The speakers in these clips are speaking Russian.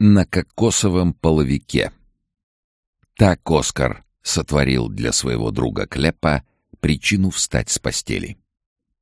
На кокосовом половике. Так Оскар сотворил для своего друга Клепа причину встать с постели.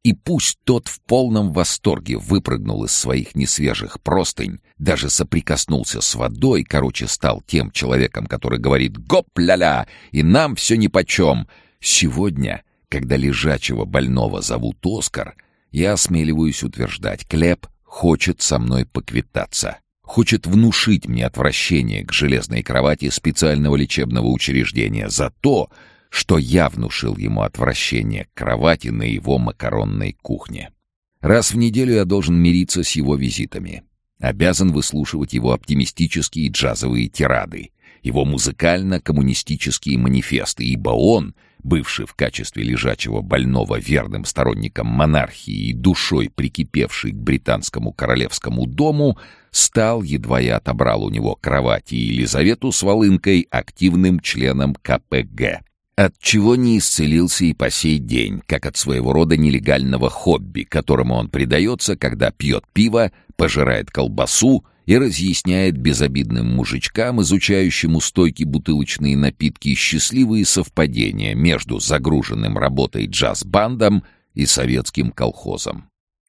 И пусть тот в полном восторге выпрыгнул из своих несвежих простынь, даже соприкоснулся с водой, короче, стал тем человеком, который говорит «гоп-ля-ля», и нам все нипочем. Сегодня, когда лежачего больного зовут Оскар, я осмеливаюсь утверждать, Клеп хочет со мной поквитаться. Хочет внушить мне отвращение к железной кровати специального лечебного учреждения за то, что я внушил ему отвращение к кровати на его макаронной кухне. Раз в неделю я должен мириться с его визитами. Обязан выслушивать его оптимистические джазовые тирады, его музыкально-коммунистические манифесты, ибо он, бывший в качестве лежачего больного верным сторонником монархии и душой прикипевший к британскому королевскому дому, стал, едва я отобрал у него кровати и Елизавету с волынкой, активным членом КПГ от чего не исцелился и по сей день, как от своего рода нелегального хобби, которому он предается, когда пьет пиво, пожирает колбасу и разъясняет безобидным мужичкам, изучающим у стойки бутылочные напитки, счастливые совпадения между загруженным работой джаз-бандом и советским колхозом.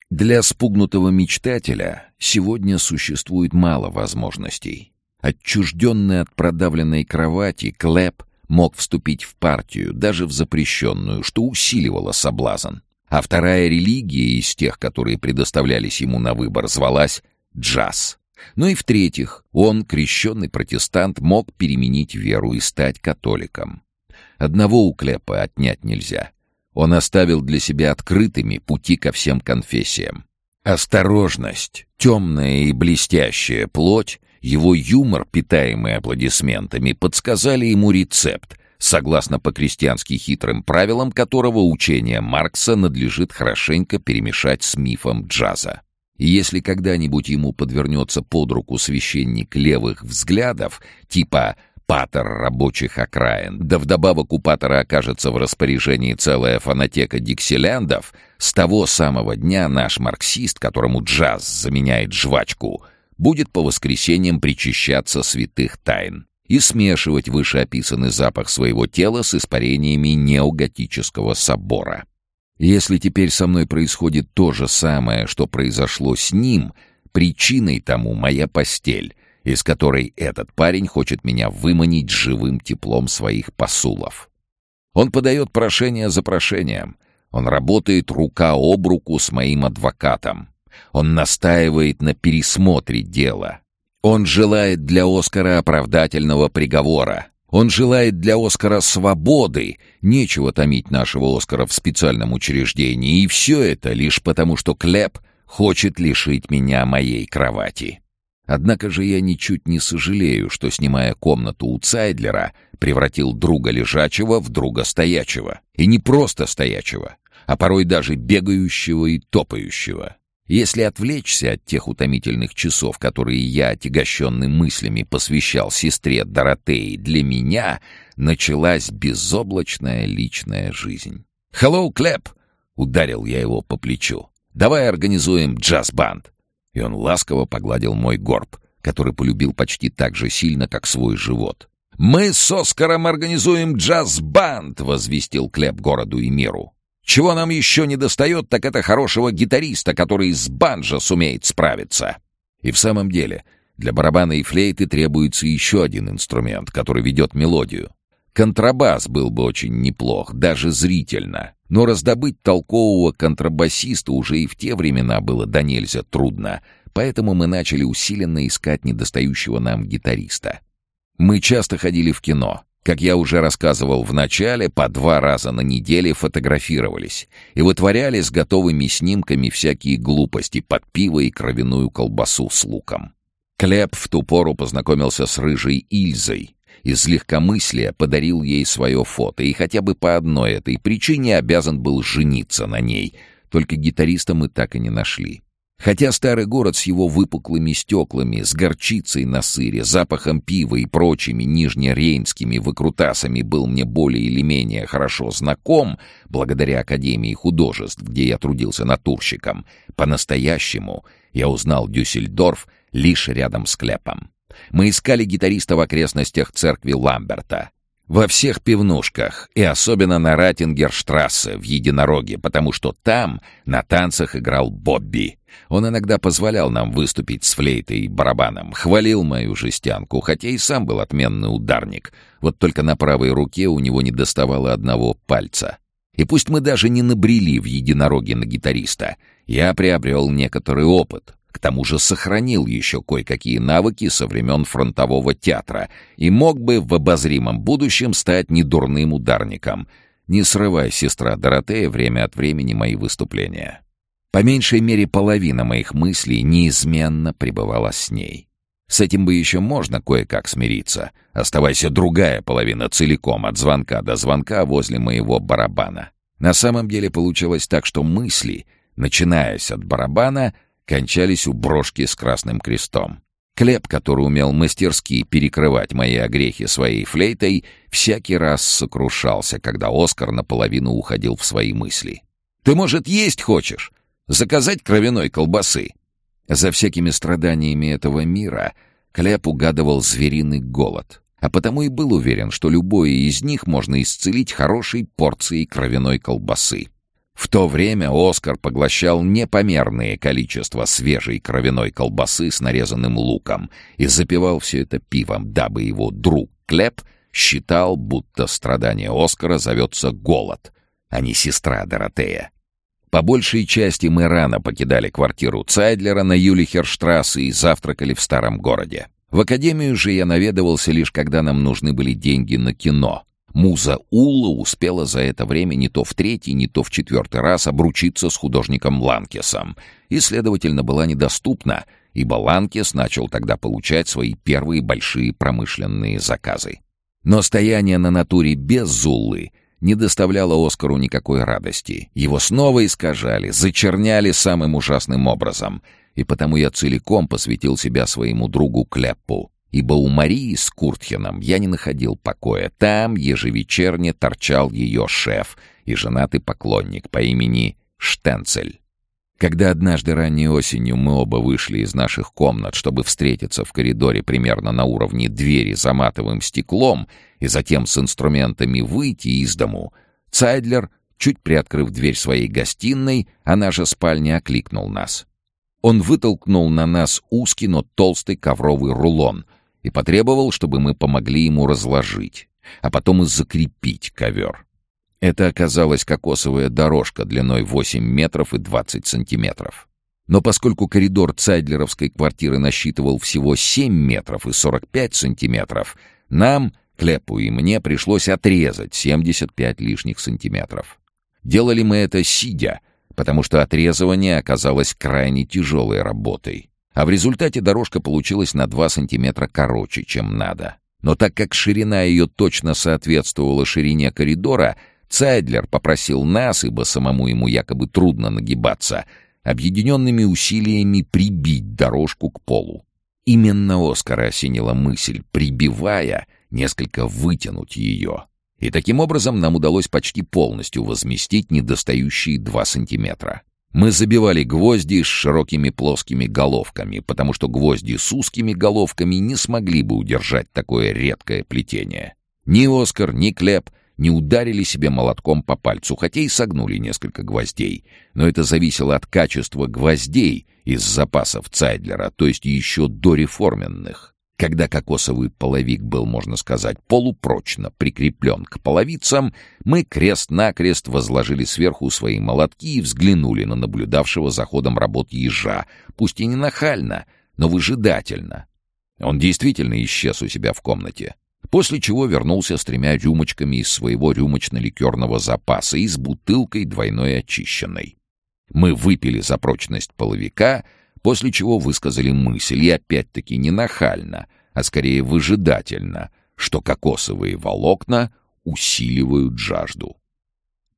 Для спугнутого мечтателя сегодня существует мало возможностей. Отчужденный от продавленной кровати, Клэп — мог вступить в партию, даже в запрещенную, что усиливало соблазн. А вторая религия из тех, которые предоставлялись ему на выбор, звалась джаз. Ну и в-третьих, он, крещенный протестант, мог переменить веру и стать католиком. Одного у Клепа отнять нельзя. Он оставил для себя открытыми пути ко всем конфессиям. Осторожность, темная и блестящая плоть его юмор, питаемый аплодисментами, подсказали ему рецепт, согласно по-крестьянски хитрым правилам которого учение Маркса надлежит хорошенько перемешать с мифом джаза. И если когда-нибудь ему подвернется под руку священник левых взглядов, типа патер рабочих окраин, да вдобавок у патера окажется в распоряжении целая фонотека диксилендов, с того самого дня наш марксист, которому джаз заменяет жвачку, будет по воскресеньям причащаться святых тайн и смешивать вышеописанный запах своего тела с испарениями неоготического собора. Если теперь со мной происходит то же самое, что произошло с ним, причиной тому моя постель, из которой этот парень хочет меня выманить живым теплом своих посулов. Он подает прошение за прошением. Он работает рука об руку с моим адвокатом. Он настаивает на пересмотре дела. Он желает для Оскара оправдательного приговора. Он желает для Оскара свободы. Нечего томить нашего Оскара в специальном учреждении. И все это лишь потому, что Клеп хочет лишить меня моей кровати. Однако же я ничуть не сожалею, что, снимая комнату у Цайдлера, превратил друга лежачего в друга стоячего. И не просто стоячего, а порой даже бегающего и топающего. Если отвлечься от тех утомительных часов, которые я, отягощенный мыслями, посвящал сестре Доротеи, для меня началась безоблачная личная жизнь. «Hello, Клэп!» — ударил я его по плечу. «Давай организуем джаз-банд!» И он ласково погладил мой горб, который полюбил почти так же сильно, как свой живот. «Мы с Оскаром организуем джаз-банд!» — возвестил Клэп городу и миру. Чего нам еще не достает, так это хорошего гитариста, который с банджо сумеет справиться. И в самом деле, для барабана и флейты требуется еще один инструмент, который ведет мелодию. Контрабас был бы очень неплох, даже зрительно. Но раздобыть толкового контрабасиста уже и в те времена было до нельзя трудно, поэтому мы начали усиленно искать недостающего нам гитариста. Мы часто ходили в кино, как я уже рассказывал в начале, по два раза на неделе фотографировались и вытворяли с готовыми снимками всякие глупости под пиво и кровяную колбасу с луком. Клеп в ту пору познакомился с рыжей Ильзой. Из легкомыслия подарил ей свое фото, и хотя бы по одной этой причине обязан был жениться на ней, только гитариста мы так и не нашли. Хотя старый город с его выпуклыми стеклами, с горчицей на сыре, запахом пива и прочими нижнерейнскими выкрутасами был мне более или менее хорошо знаком, благодаря Академии художеств, где я трудился натурщиком, по-настоящему я узнал Дюссельдорф лишь рядом с Клепом. Мы искали гитариста в окрестностях церкви Ламберта. Во всех пивнушках, и особенно на Ратингерштрассе в Единороге, потому что там на танцах играл Бобби. Он иногда позволял нам выступить с флейтой и барабаном, хвалил мою жестянку, хотя и сам был отменный ударник. Вот только на правой руке у него не доставало одного пальца. И пусть мы даже не набрели в единороге на гитариста, я приобрел некоторый опыт, к тому же сохранил еще кое-какие навыки со времен фронтового театра и мог бы в обозримом будущем стать недурным ударником. Не срывай, сестра Доротея, время от времени мои выступления. По меньшей мере половина моих мыслей неизменно пребывала с ней. С этим бы еще можно кое-как смириться. Оставайся другая половина целиком от звонка до звонка возле моего барабана. На самом деле получилось так, что мысли, начинаясь от барабана, кончались у брошки с красным крестом. Клеп, который умел мастерски перекрывать мои огрехи своей флейтой, всякий раз сокрушался, когда Оскар наполовину уходил в свои мысли. «Ты, может, есть хочешь? Заказать кровяной колбасы?» За всякими страданиями этого мира Клеп угадывал звериный голод, а потому и был уверен, что любое из них можно исцелить хорошей порцией кровяной колбасы. В то время Оскар поглощал непомерное количество свежей кровяной колбасы с нарезанным луком и запивал все это пивом, дабы его друг Клеп считал, будто страдание Оскара зовется голод, а не сестра Доротея. По большей части мы рано покидали квартиру Цайдлера на Юлихерштрассе и завтракали в старом городе. В академию же я наведывался лишь когда нам нужны были деньги на кино — Муза Улла успела за это время не то в третий, не то в четвертый раз обручиться с художником Ланкесом и, следовательно, была недоступна, ибо Ланкес начал тогда получать свои первые большие промышленные заказы. Но стояние на натуре без Зуллы не доставляло Оскару никакой радости. Его снова искажали, зачерняли самым ужасным образом, и потому я целиком посвятил себя своему другу Клеппу ибо у Марии с Куртхеном я не находил покоя. Там ежевечерне торчал ее шеф и женатый поклонник по имени Штенцель. Когда однажды ранней осенью мы оба вышли из наших комнат, чтобы встретиться в коридоре примерно на уровне двери за матовым стеклом и затем с инструментами выйти из дому, Цайдлер, чуть приоткрыв дверь своей гостиной, она же спальня, окликнул нас. Он вытолкнул на нас узкий, но толстый ковровый рулон — и потребовал, чтобы мы помогли ему разложить, а потом и закрепить ковер. Это оказалась кокосовая дорожка длиной 8 метров и 20 сантиметров. Но поскольку коридор Цайдлеровской квартиры насчитывал всего 7 метров и 45 сантиметров, нам, Клепу и мне, пришлось отрезать 75 лишних сантиметров. Делали мы это сидя, потому что отрезывание оказалось крайне тяжелой работой а в результате дорожка получилась на 2 сантиметра короче, чем надо. Но так как ширина ее точно соответствовала ширине коридора, Цайдлер попросил нас, ибо самому ему якобы трудно нагибаться, объединенными усилиями прибить дорожку к полу. Именно Оскара осенила мысль, прибивая, несколько вытянуть ее. И таким образом нам удалось почти полностью возместить недостающие два сантиметра. Мы забивали гвозди с широкими плоскими головками, потому что гвозди с узкими головками не смогли бы удержать такое редкое плетение. Ни Оскар, ни Клеп не ударили себе молотком по пальцу, хотя и согнули несколько гвоздей. Но это зависело от качества гвоздей из запасов Цайдлера, то есть еще дореформенных. Когда кокосовый половик был, можно сказать, полупрочно прикреплен к половицам, мы крест-накрест возложили сверху свои молотки и взглянули на наблюдавшего за ходом работ ежа, пусть и не нахально, но выжидательно. Он действительно исчез у себя в комнате, после чего вернулся с тремя рюмочками из своего рюмочно-ликерного запаса и с бутылкой двойной очищенной. Мы выпили за прочность половика — после чего высказали мысль, и опять-таки не нахально, а скорее выжидательно, что кокосовые волокна усиливают жажду.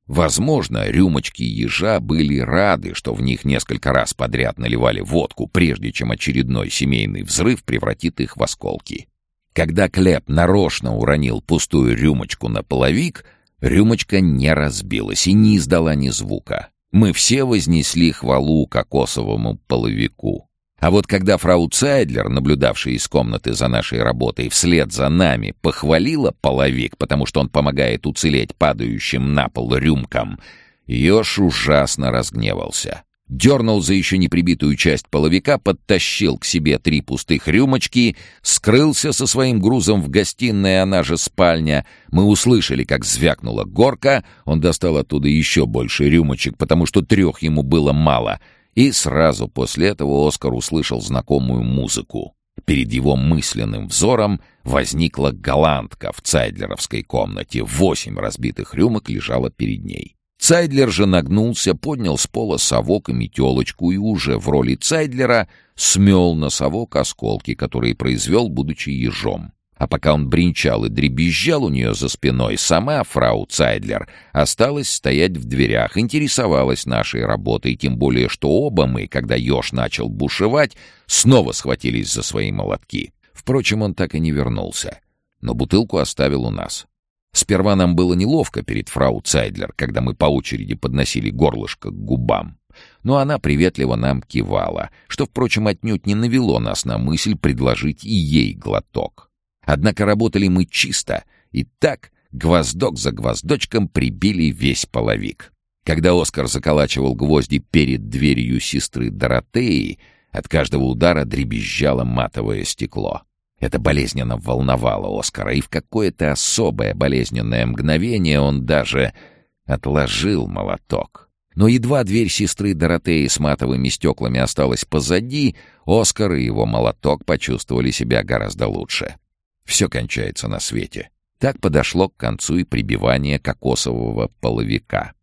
Возможно, рюмочки ежа были рады, что в них несколько раз подряд наливали водку, прежде чем очередной семейный взрыв превратит их в осколки. Когда Клеп нарочно уронил пустую рюмочку на половик, рюмочка не разбилась и не издала ни звука. Мы все вознесли хвалу кокосовому половику. А вот когда фрау Цайдлер, наблюдавшая из комнаты за нашей работой, вслед за нами похвалила половик, потому что он помогает уцелеть падающим на пол рюмкам, Ёж ужасно разгневался. Дернул за еще не прибитую часть половика, подтащил к себе три пустых рюмочки, скрылся со своим грузом в гостиной, она же спальня. Мы услышали, как звякнула горка, он достал оттуда еще больше рюмочек, потому что трех ему было мало. И сразу после этого Оскар услышал знакомую музыку. Перед его мысленным взором возникла голландка в цайдлеровской комнате. Восемь разбитых рюмок лежало перед ней. Цайдлер же нагнулся, поднял с пола совок и метелочку и уже в роли Цайдлера смел на совок осколки, которые произвел, будучи ежом. А пока он бренчал и дребезжал у нее за спиной, сама фрау Цайдлер осталась стоять в дверях, интересовалась нашей работой, тем более что оба мы, когда еж начал бушевать, снова схватились за свои молотки. Впрочем, он так и не вернулся, но бутылку оставил у нас. Сперва нам было неловко перед фрау Цайдлер, когда мы по очереди подносили горлышко к губам. Но она приветливо нам кивала, что, впрочем, отнюдь не навело нас на мысль предложить и ей глоток. Однако работали мы чисто, и так гвоздок за гвоздочком прибили весь половик. Когда Оскар заколачивал гвозди перед дверью сестры Доротеи, от каждого удара дребезжало матовое стекло. Это болезненно волновало Оскара, и в какое-то особое болезненное мгновение он даже отложил молоток. Но едва дверь сестры Доротеи с матовыми стеклами осталась позади, Оскар и его молоток почувствовали себя гораздо лучше. Все кончается на свете. Так подошло к концу и прибивание кокосового половика.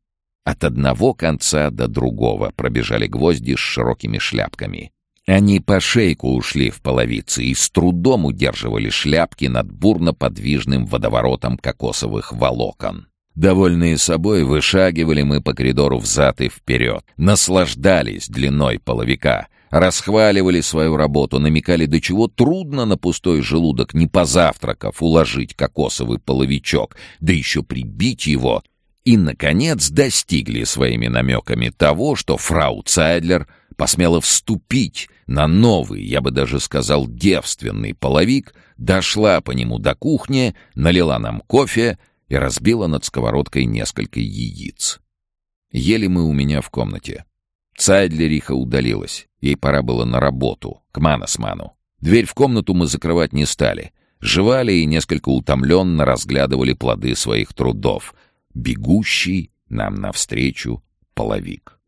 От одного конца до другого пробежали гвозди с широкими шляпками. Они по шейку ушли в половицы и с трудом удерживали шляпки над бурно-подвижным водоворотом кокосовых волокон. Довольные собой, вышагивали мы по коридору взад и вперед, наслаждались длиной половика, расхваливали свою работу, намекали, до чего трудно на пустой желудок, не позавтракав, уложить кокосовый половичок, да еще прибить его, и, наконец, достигли своими намеками того, что фрау Цайдлер — посмела вступить на новый, я бы даже сказал, девственный половик, дошла по нему до кухни, налила нам кофе и разбила над сковородкой несколько яиц. Ели мы у меня в комнате. Цайдлериха удалилась. Ей пора было на работу, к Манасману. Дверь в комнату мы закрывать не стали. Жевали и несколько утомленно разглядывали плоды своих трудов. Бегущий нам навстречу половик.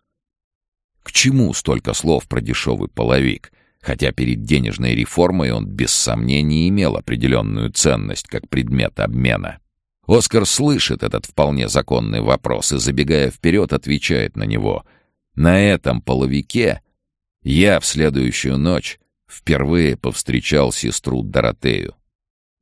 К чему столько слов про дешевый половик? Хотя перед денежной реформой он без сомнений имел определенную ценность как предмет обмена. Оскар слышит этот вполне законный вопрос и, забегая вперед, отвечает на него. На этом половике я в следующую ночь впервые повстречал сестру Доротею.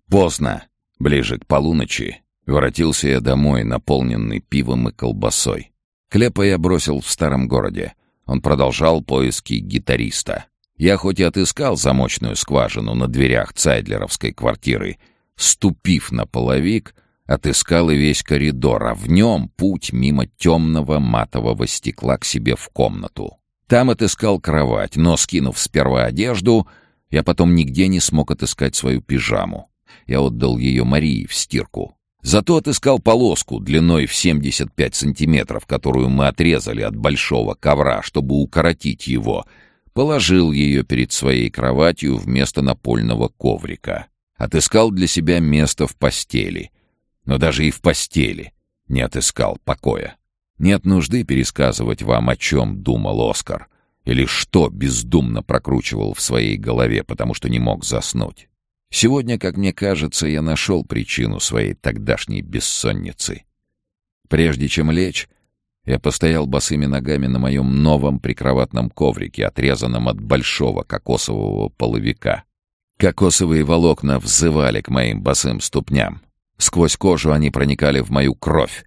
Поздно, ближе к полуночи, воротился я домой, наполненный пивом и колбасой. Клепа я бросил в старом городе. Он продолжал поиски гитариста. Я хоть и отыскал замочную скважину на дверях Цайдлеровской квартиры, ступив на половик, отыскал и весь коридор, а в нем путь мимо темного матового стекла к себе в комнату. Там отыскал кровать, но, скинув сперва одежду, я потом нигде не смог отыскать свою пижаму. Я отдал ее Марии в стирку. Зато отыскал полоску длиной в 75 сантиметров, которую мы отрезали от большого ковра, чтобы укоротить его. Положил ее перед своей кроватью вместо напольного коврика. Отыскал для себя место в постели. Но даже и в постели не отыскал покоя. Нет нужды пересказывать вам, о чем думал Оскар, или что бездумно прокручивал в своей голове, потому что не мог заснуть. Сегодня, как мне кажется, я нашел причину своей тогдашней бессонницы. Прежде чем лечь, я постоял босыми ногами на моем новом прикроватном коврике, отрезанном от большого кокосового половика. Кокосовые волокна взывали к моим босым ступням. Сквозь кожу они проникали в мою кровь.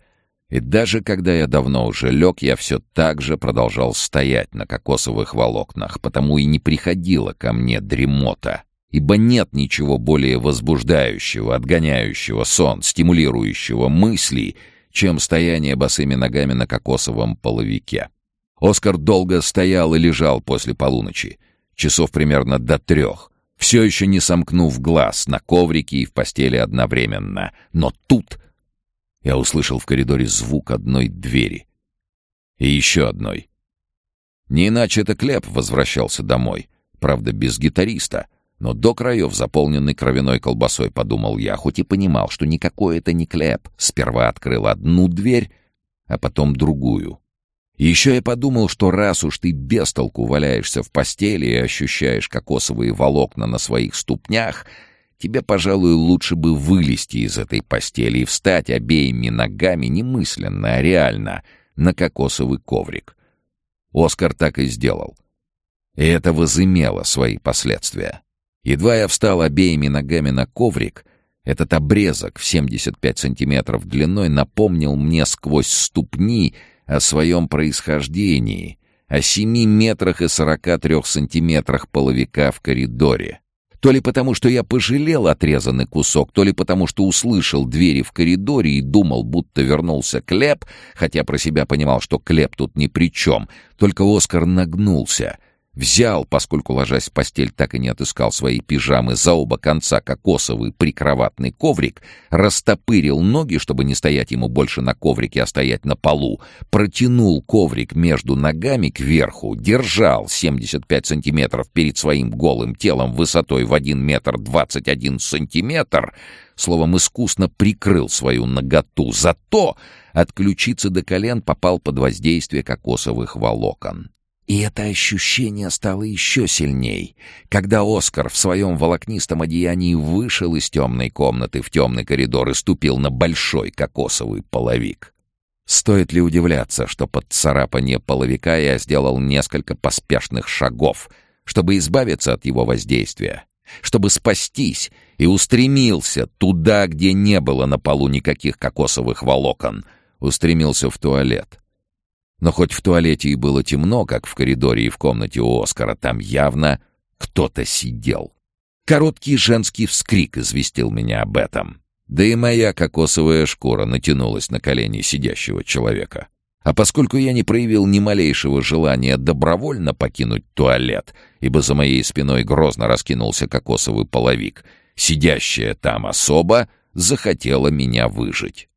И даже когда я давно уже лег, я все так же продолжал стоять на кокосовых волокнах, потому и не приходила ко мне дремота ибо нет ничего более возбуждающего, отгоняющего сон, стимулирующего мысли, чем стояние босыми ногами на кокосовом половике. Оскар долго стоял и лежал после полуночи. часов примерно до трех, все еще не сомкнув глаз на коврике и в постели одновременно. Но тут я услышал в коридоре звук одной двери. И еще одной. Не иначе это Клеп возвращался домой. Правда, без гитариста. Но до краев заполненный кровяной колбасой, подумал я, хоть и понимал, что никакой это не Клеп. Сперва открыл одну дверь, а потом другую. Еще я подумал, что раз уж ты без толку валяешься в постели и ощущаешь кокосовые волокна на своих ступнях, тебе, пожалуй, лучше бы вылезти из этой постели и встать обеими ногами немысленно, а реально на кокосовый коврик. Оскар так и сделал. И это возымело свои последствия. Едва я встал обеими ногами на коврик, этот обрезок в 75 сантиметров длиной напомнил мне сквозь ступни о своем происхождении, о 7 метрах и 43 сантиметрах половика в коридоре. То ли потому, что я пожалел отрезанный кусок, то ли потому, что услышал двери в коридоре и думал, будто вернулся Клеп, хотя про себя понимал, что Клеп тут ни при чем. Только Оскар нагнулся — Взял, поскольку, ложась в постель, так и не отыскал свои пижамы за оба конца кокосовый прикроватный коврик, растопырил ноги, чтобы не стоять ему больше на коврике, а стоять на полу, протянул коврик между ногами кверху, держал 75 сантиметров перед своим голым телом высотой в 1 метр 21 сантиметр, словом, искусно прикрыл свою ноготу, зато от ключицы до колен попал под воздействие кокосовых волокон. И это ощущение стало еще сильней, когда Оскар в своем волокнистом одеянии вышел из темной комнаты в темный коридор и ступил на большой кокосовый половик. Стоит ли удивляться, что под царапание половика я сделал несколько поспешных шагов, чтобы избавиться от его воздействия, чтобы спастись, и устремился туда, где не было на полу никаких кокосовых волокон, устремился в туалет — но хоть в туалете и было темно, как в коридоре и в комнате у Оскара, там явно кто-то сидел. Короткий женский вскрик известил меня об этом. Да и моя кокосовая шкура натянулась на колени сидящего человека. А поскольку я не проявил ни малейшего желания добровольно покинуть туалет, ибо за моей спиной грозно раскинулся кокосовый половик, сидящая там особа захотела меня выжить.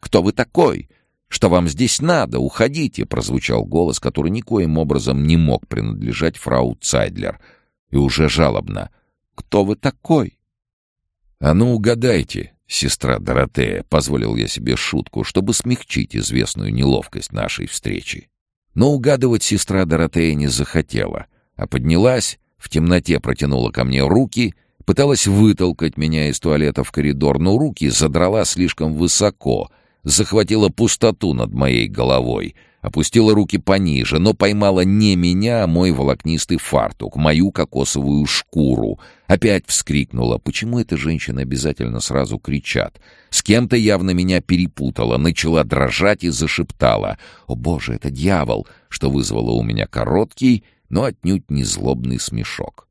«Кто вы такой?» «Что вам здесь надо? Уходите!» — прозвучал голос, который никоим образом не мог принадлежать фрау Цайдлер. И уже жалобно. «Кто вы такой?» «А ну, угадайте, сестра Доротея», — позволил я себе шутку, чтобы смягчить известную неловкость нашей встречи. Но угадывать сестра Доротея не захотела, а поднялась, в темноте протянула ко мне руки — пыталась вытолкать меня из туалета в коридор, но руки задрала слишком высоко, захватила пустоту над моей головой, опустила руки пониже, но поймала не меня, а мой волокнистый фартук, мою кокосовую шкуру. Опять вскрикнула. Почему эта женщина обязательно сразу кричат? С кем-то явно меня перепутала, начала дрожать и зашептала. «О, Боже, это дьявол!» что вызвало у меня короткий, но отнюдь не злобный смешок.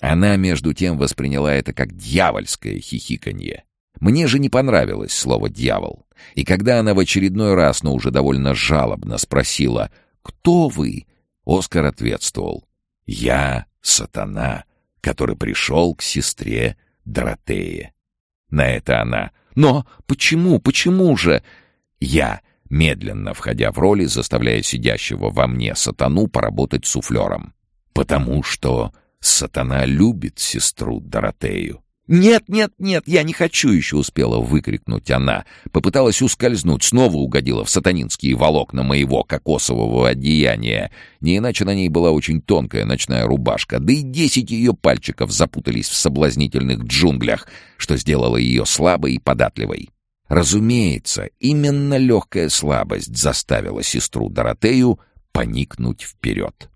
Она, между тем, восприняла это как дьявольское хихиканье. Мне же не понравилось слово «дьявол». И когда она в очередной раз, но уже довольно жалобно спросила «Кто вы?», Оскар ответствовал «Я сатана, который пришел к сестре Доротее». На это она «Но почему, почему же?» Я, медленно входя в роли, заставляя сидящего во мне сатану поработать суфлером. «Потому что сатана любит сестру Доротею». «Нет, нет, нет, я не хочу!» — еще успела выкрикнуть она. Попыталась ускользнуть, снова угодила в сатанинские волокна моего кокосового одеяния. Не иначе на ней была очень тонкая ночная рубашка, да и десять ее пальчиков запутались в соблазнительных джунглях, что сделало ее слабой и податливой. Разумеется, именно легкая слабость заставила сестру Доротею поникнуть вперед.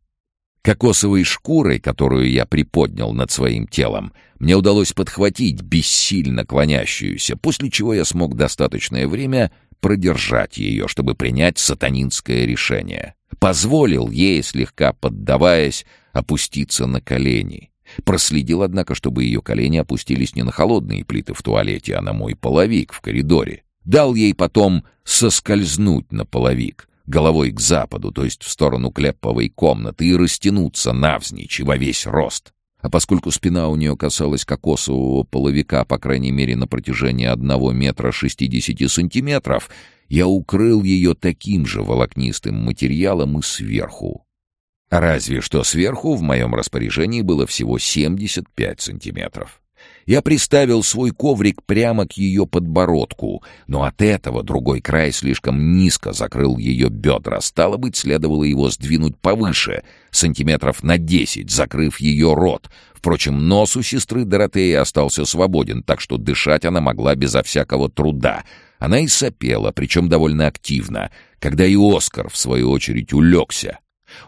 Кокосовой шкурой, которую я приподнял над своим телом, мне удалось подхватить бессильно клонящуюся, после чего я смог достаточное время продержать ее, чтобы принять сатанинское решение. Позволил ей, слегка поддаваясь, опуститься на колени. Проследил, однако, чтобы ее колени опустились не на холодные плиты в туалете, а на мой половик в коридоре. Дал ей потом соскользнуть на половик, головой к западу, то есть в сторону клепповой комнаты, и растянуться навзничь и во весь рост. А поскольку спина у нее касалась кокосового половика, по крайней мере, на протяжении одного метра шестидесяти сантиметров, я укрыл ее таким же волокнистым материалом и сверху. Разве что сверху в моем распоряжении было всего 75 сантиметров. Я приставил свой коврик прямо к ее подбородку, но от этого другой край слишком низко закрыл ее бедра. Стало быть, следовало его сдвинуть повыше, сантиметров на десять, закрыв ее рот. Впрочем, нос у сестры Доротеи остался свободен, так что дышать она могла безо всякого труда. Она и сопела, причем довольно активно, когда и Оскар, в свою очередь, улегся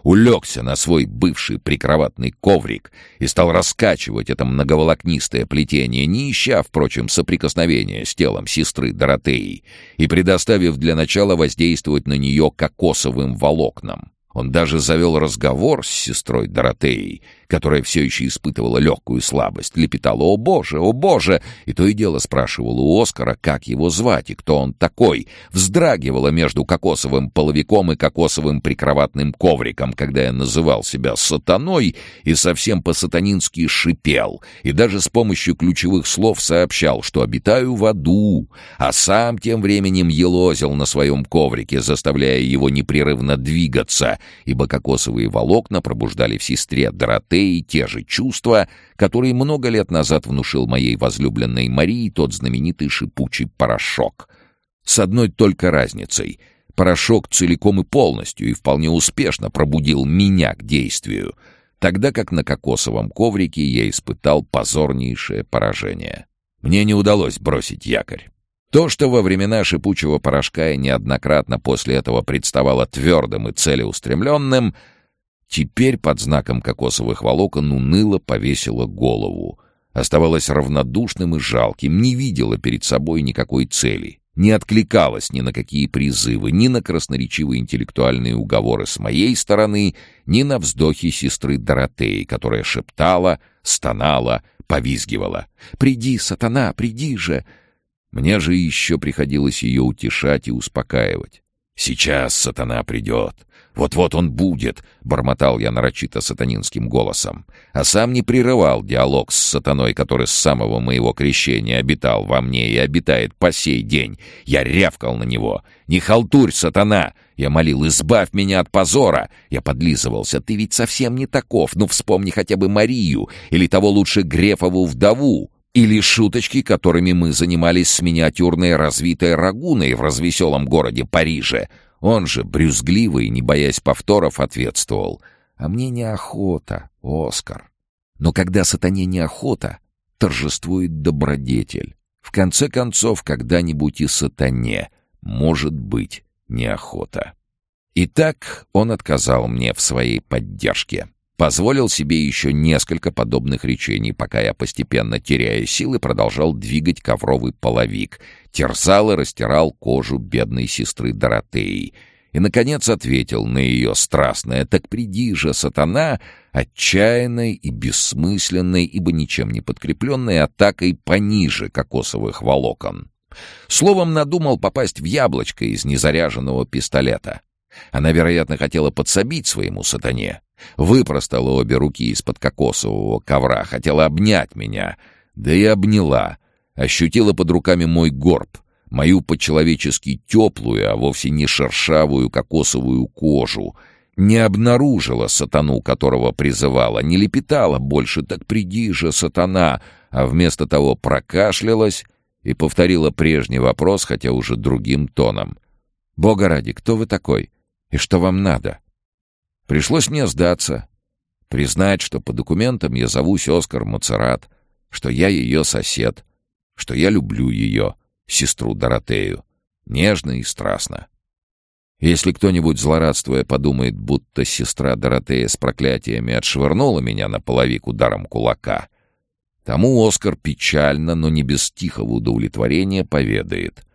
улегся на свой бывший прикроватный коврик и стал раскачивать это многоволокнистое плетение, не ища, впрочем, соприкосновения с телом сестры Доротеи и предоставив для начала воздействовать на нее кокосовым волокнам. Он даже завел разговор с сестрой Доротеей, которая все еще испытывала легкую слабость, лепетала «О боже, о боже!» и то и дело спрашивала у Оскара, как его звать и кто он такой, вздрагивала между кокосовым половиком и кокосовым прикроватным ковриком, когда я называл себя сатаной и совсем по-сатанински шипел, и даже с помощью ключевых слов сообщал, что обитаю в аду, а сам тем временем елозил на своем коврике, заставляя его непрерывно двигаться, ибо кокосовые волокна пробуждали в сестре Доротеи и те же чувства, которые много лет назад внушил моей возлюбленной Марии тот знаменитый шипучий порошок. С одной только разницей. Порошок целиком и полностью и вполне успешно пробудил меня к действию, тогда как на кокосовом коврике я испытал позорнейшее поражение. Мне не удалось бросить якорь. То, что во времена шипучего порошка и неоднократно после этого представало твердым и целеустремленным — Теперь под знаком кокосовых волокон уныло повесила голову. Оставалась равнодушным и жалким, не видела перед собой никакой цели. Не откликалась ни на какие призывы, ни на красноречивые интеллектуальные уговоры с моей стороны, ни на вздохи сестры Доротеи, которая шептала, стонала, повизгивала. «Приди, сатана, приди же!» Мне же еще приходилось ее утешать и успокаивать. «Сейчас сатана придет. «Вот-вот он будет», — бормотал я нарочито сатанинским голосом, а сам не прерывал диалог с сатаной, который с самого моего крещения обитал во мне и обитает по сей день. Я рявкал на него. «Не халтурь, сатана!» Я молил, «Избавь меня от позора!» Я подлизывался, «Ты ведь совсем не таков, ну вспомни хотя бы Марию, или того лучше Грефову вдову!» Или шуточки, которыми мы занимались с миниатюрной развитой рагуной в развеселом городе Париже — он же, брюзгливый, не боясь повторов, ответствовал. «А мне неохота, Оскар». Но когда сатане неохота, торжествует добродетель. В конце концов, когда-нибудь и сатане может быть неохота. Итак, он отказал мне в своей поддержке. Позволил себе еще несколько подобных речений, пока я, постепенно теряя силы, продолжал двигать ковровый половик, терзал и растирал кожу бедной сестры Доротеи. И, наконец, ответил на ее страстное «Так приди же, сатана!» отчаянной и бессмысленной, ибо ничем не подкрепленной атакой пониже кокосовых волокон. Словом, надумал попасть в яблочко из незаряженного пистолета. Она, вероятно, хотела подсобить своему сатане. Выпростала обе руки из-под кокосового ковра, хотела обнять меня. Да и обняла. Ощутила под руками мой горб, мою по-человечески теплую, а вовсе не шершавую кокосовую кожу. Не обнаружила сатану, которого призывала, не лепетала больше «так приди же, сатана», а вместо того прокашлялась и повторила прежний вопрос, хотя уже другим тоном. «Бога ради, кто вы такой? И что вам надо?» Пришлось мне сдаться, признать, что по документам я зовусь Оскар Мацерат, что я ее сосед, что я люблю ее, сестру Доротею, нежно и страстно. Если кто-нибудь, злорадствуя, подумает, будто сестра Доротея с проклятиями отшвырнула меня на половик ударом кулака, тому Оскар печально, но не без тихого удовлетворения поведает,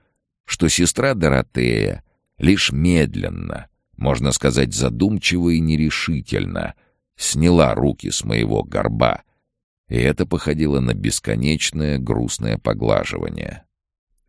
что сестра Доротея лишь медленно — можно сказать, задумчиво и нерешительно, сняла руки с моего горба, и это походило на бесконечное грустное поглаживание.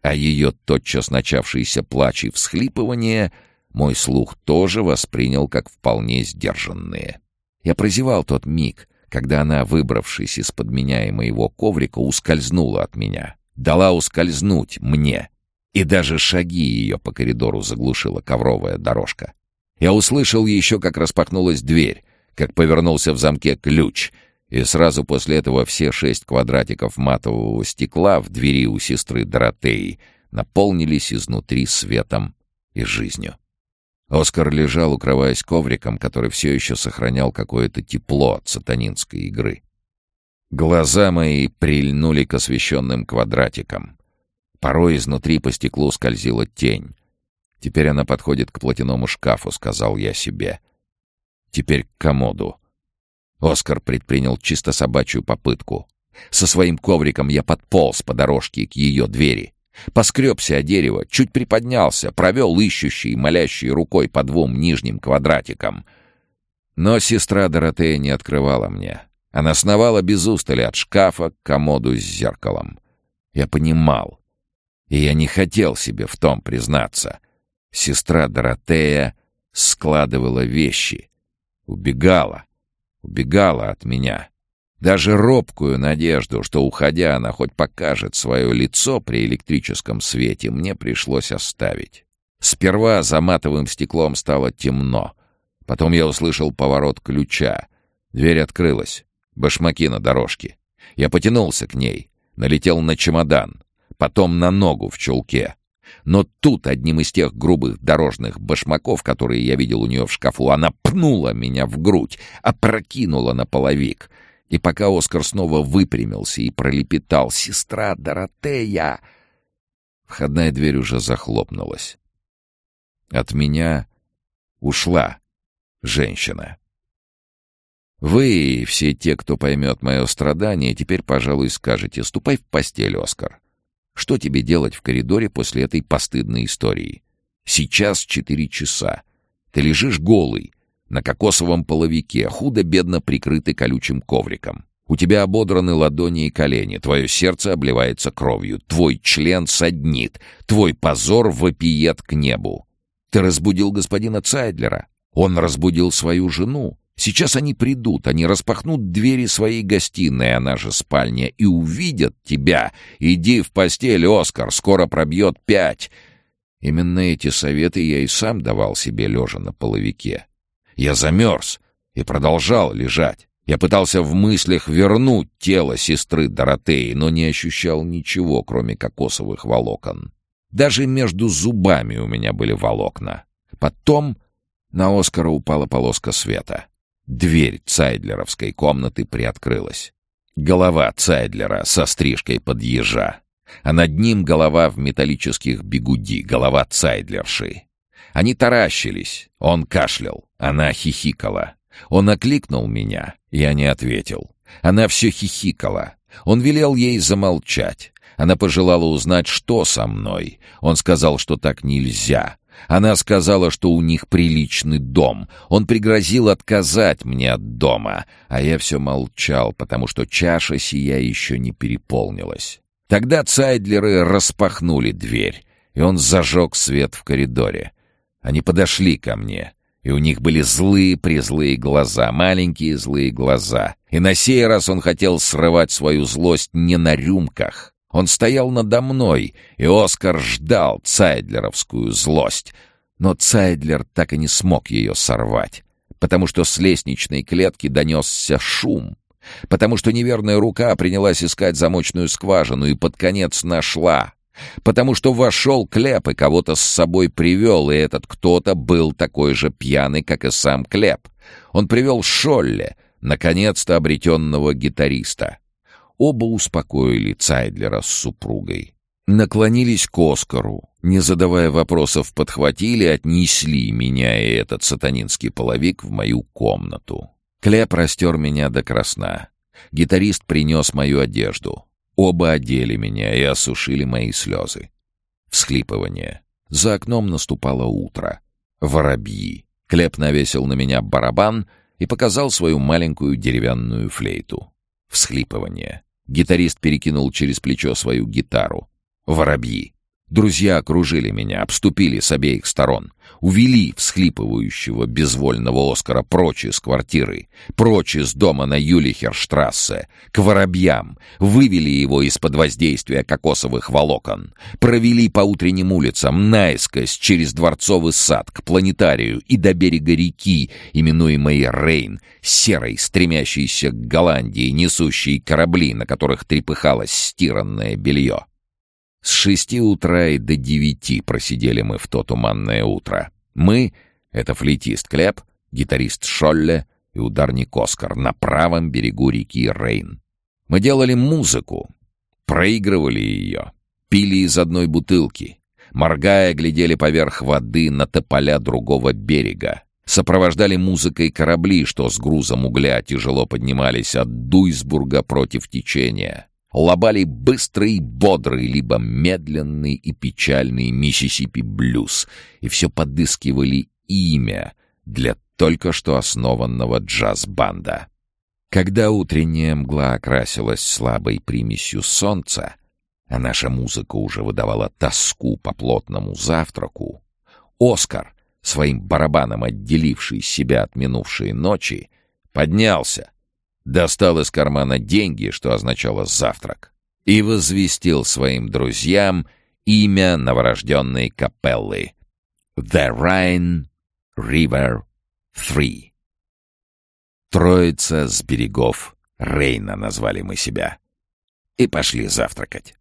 А ее тотчас начавшиеся плач и всхлипывание мой слух тоже воспринял как вполне сдержанные. Я прозевал тот миг, когда она, выбравшись из-под меня и моего коврика, ускользнула от меня. Дала ускользнуть мне. И даже шаги ее по коридору заглушила ковровая дорожка. Я услышал еще, как распахнулась дверь, как повернулся в замке ключ, и сразу после этого все шесть квадратиков матового стекла в двери у сестры Доротеи наполнились изнутри светом и жизнью. Оскар лежал, укрываясь ковриком, который все еще сохранял какое-то тепло от сатанинской игры. Глаза мои прильнули к освещенным квадратикам. Порой изнутри по стеклу скользила тень. Теперь она подходит к платяному шкафу, сказал я себе. Теперь к комоду. Оскар предпринял чисто собачью попытку. Со своим ковриком я подполз по дорожке к ее двери. Поскребся о дерево, чуть приподнялся, провел ищущий, молящий рукой по двум нижним квадратикам. Но сестра Доротея не открывала мне. Она сновала без устали от шкафа к комоду с зеркалом. Я понимал. И я не хотел себе в том признаться. Сестра Доротея складывала вещи. Убегала. Убегала от меня. Даже робкую надежду, что, уходя, она хоть покажет свое лицо при электрическом свете, мне пришлось оставить. Сперва за матовым стеклом стало темно. Потом я услышал поворот ключа. Дверь открылась. Башмаки на дорожке. Я потянулся к ней. Налетел на чемодан. Потом на ногу в чулке. Но тут одним из тех грубых дорожных башмаков, которые я видел у нее в шкафу, она пнула меня в грудь, опрокинула на половик — и пока Оскар снова выпрямился и пролепетал «Сестра Доротея!», входная дверь уже захлопнулась. От меня ушла женщина. Вы и все те, кто поймет мое страдание, теперь, пожалуй, скажете «Ступай в постель, Оскар». Что тебе делать в коридоре после этой постыдной истории? Сейчас четыре часа. Ты лежишь голый, на кокосовом половике, худо-бедно прикрытый колючим ковриком. У тебя ободраны ладони и колени, твое сердце обливается кровью, твой член саднит, твой позор вопиет к небу. Ты разбудил господина Цайдлера, он разбудил свою жену. Сейчас они придут, они распахнут двери своей гостиной, она же спальня, и увидят тебя. Иди в постель, Оскар, скоро пробьет пять. Именно эти советы я и сам давал себе лежа на половике. Я замерз и продолжал лежать. Я пытался в мыслях вернуть тело сестры Доротеи, но не ощущал ничего, кроме кокосовых волокон. Даже между зубами у меня были волокна. Потом на Оскара упала полоска света. Дверь Цайдлеровской комнаты приоткрылась. Голова Цайдлера со стрижкой под ежа, а над ним голова в металлических бегуди, голова Цайдлерши. Они таращились, он кашлял. Она хихикала. Он окликнул меня, я не ответил. Она все хихикала. Он велел ей замолчать. Она пожелала узнать, что со мной. Он сказал, что так нельзя. Она сказала, что у них приличный дом. Он пригрозил отказать мне от дома. А я все молчал, потому что чаша сия еще не переполнилась. Тогда Цайдлеры распахнули дверь, и он зажег свет в коридоре. Они подошли ко мне и у них были злые-призлые глаза, маленькие злые глаза. И на сей раз он хотел срывать свою злость не на рюмках. Он стоял надо мной, и Оскар ждал Цайдлеровскую злость. Но Цайдлер так и не смог ее сорвать, потому что с лестничной клетки донесся шум, потому что неверная рука принялась искать замочную скважину и под конец нашла — Потому что вошел Клеп и кого-то с собой привел, и этот кто-то был такой же пьяный, как и сам Клеп. Он привел Шолле, наконец-то обретенного гитариста. Оба успокоили Цайдлера с супругой. Наклонились к Оскару, не задавая вопросов, подхватили, отнесли меня и этот сатанинский половик в мою комнату. Клеп растер меня до красна. Гитарист принес мою одежду. Оба одели меня и осушили мои слезы. Всхлипывание. За окном наступало утро. Воробьи. Клеп навесил на меня барабан и показал свою маленькую деревянную флейту. Всхлипывание. Гитарист перекинул через плечо свою гитару. Воробьи. Друзья окружили меня, обступили с обеих сторон. Увели всхлипывающего безвольного Оскара прочь из квартиры, прочь из дома на Юлихерштрассе, к воробьям, вывели его из-под воздействия кокосовых волокон, провели по утренним улицам наискось через Дворцовый сад к планетарию и до берега реки, именуемой Рейн, серой, стремящейся к Голландии, несущей корабли, на которых трепыхалось стиранное белье. С шести утра и до девяти просидели мы в то туманное утро. Мы — это флейтист Клеп, гитарист Шолле и ударник Оскар на правом берегу реки Рейн. Мы делали музыку, проигрывали ее, пили из одной бутылки, моргая, глядели поверх воды на тополя другого берега, сопровождали музыкой корабли, что с грузом угля тяжело поднимались от Дуйсбурга против течения. Лобали быстрый и бодрый, либо медленный и печальный Миссисипи-блюз, и все подыскивали имя для только что основанного джаз-банда. Когда утренняя мгла окрасилась слабой примесью солнца, а наша музыка уже выдавала тоску по плотному завтраку, Оскар, своим барабаном отделивший себя от минувшей ночи, поднялся — достал из кармана деньги, что означало «завтрак», и возвестил своим друзьям имя новорожденной капеллы «The Rhine River Three». Троица с берегов Рейна назвали мы себя. И пошли завтракать.